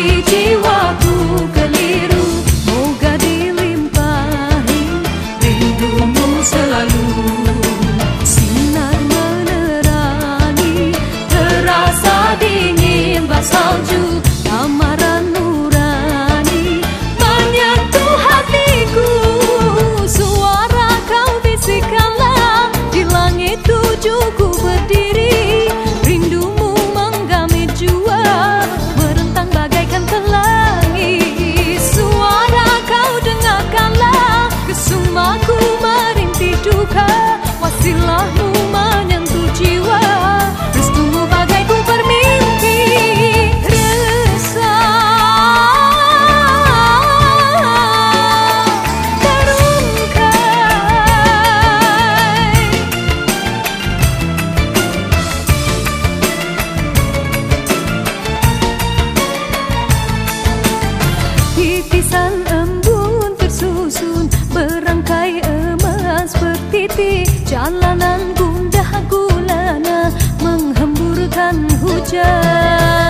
你替我。Jalanan gundah gulana menghamburkan hujan